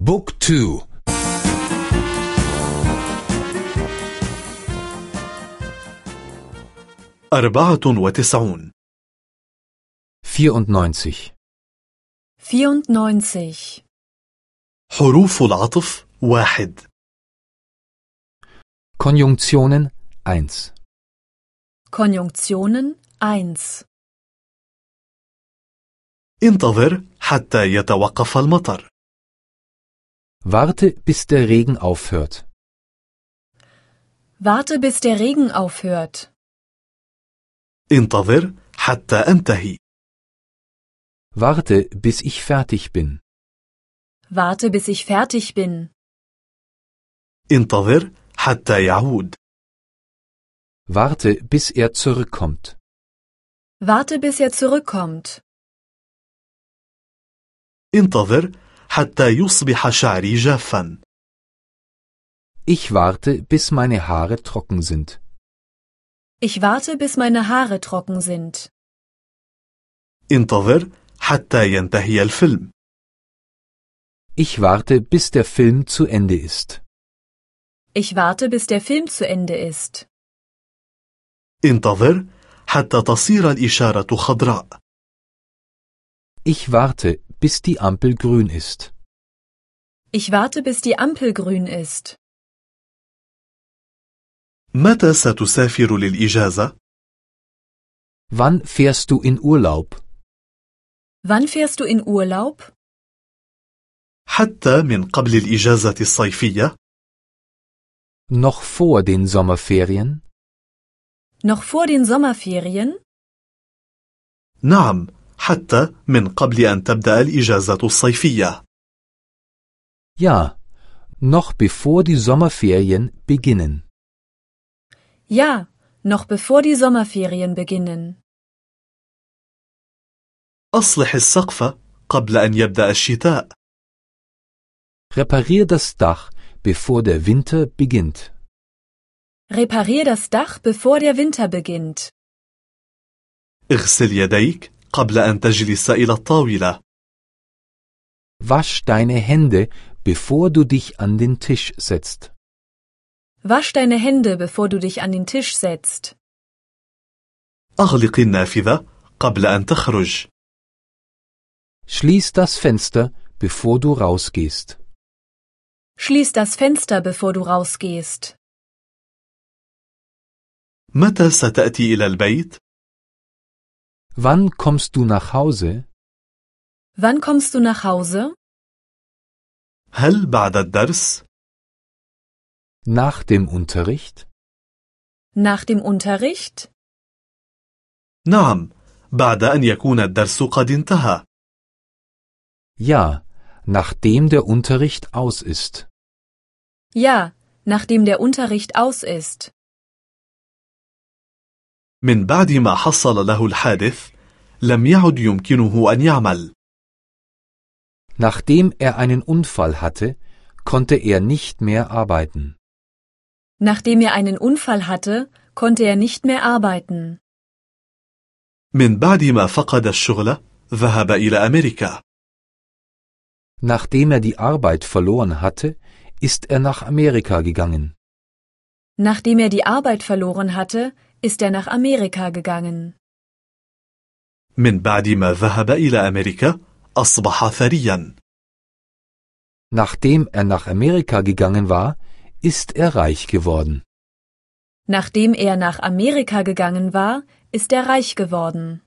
بوك تو. أربعة وتسعون. 94 94. حروف العطف واحد. Konjunktionen 1 Konjunktionen 1. انتظر حتى يتوقف المطر. Warte, bis der Regen aufhört. Warte, bis der Regen aufhört. انتظر حتى أنتهي Warte, bis ich fertig bin. Warte, bis ich fertig bin. انتظر حتى يعود Warte, bis er zurückkommt. Warte, bis er zurückkommt. انتظر حتى يصبح شعري جافا Ich warte, bis meine Haare trocken sind. Ich warte, bis meine Haare trocken sind. انتظر حتى ينتهي الفيلم Ich warte, bis der Film zu Ende ist. Ich warte, bis der Film zu Ende ist. انتظر حتى تصير الإشارة خضراء Ich warte, bis die Ampel grün ist. Ich warte, bis die Ampel grün ist. متى ستسافر للإجازة؟ Wann fährst du in Urlaub? Wann fährst du in Urlaub? حتى من قبل الإجازة الصيفية Noch vor den Sommerferien? Noch vor den Sommerferien? نعم حتى من قبل أن تبدأ الإجازة الصيفية Ja, noch bevor die Sommerferien beginnen. Ja, noch bevor die Sommerferien beginnen. أصلح السقف قبل أن يبدأ الشتاء Reparier das Dach, bevor der Winter beginnt. Reparier das Dach, bevor der Winter beginnt. اغسل يديك قبل أن تجلس إلى الطاولة Wasch deine Hände, bevor du dich an den Tisch setzt. Wasch deine Hände, bevor du dich an den Tisch setzt. أغلق النافذة قبل أن تخرج Schließ das Fenster, bevor du rausgehst. Schließ das Fenster, bevor du rausgehst. متى ستأتي إلى البيت؟ Wann kommst du nach Hause? Wann kommst du nach Hause? هل بعد الدرس؟ Nach dem Unterricht? Nach dem Unterricht? نعم بعد أن يكون الدرس قد انتهى Ja, nachdem der Unterricht aus ist. Ja, nachdem der Unterricht aus ist. من بعد ما حصل له الحادث لم يعد يمكنه أن يعمل Nachdem er einen Unfall hatte, konnte er nicht mehr arbeiten. Nachdem er einen Unfall hatte, konnte er nicht mehr arbeiten. من بعد ما فقد الشغل ذهب إلى أمريكا Nachdem er die Arbeit verloren hatte, ist er nach Amerika gegangen. Nachdem er die Arbeit verloren hatte, ist er nach Amerika gegangen. من بعد ما ذهب إلى أمريكا أصبح ثريا Nachdem er nach Amerika gegangen war, ist er reich geworden. Nachdem er nach Amerika gegangen war, ist er reich geworden.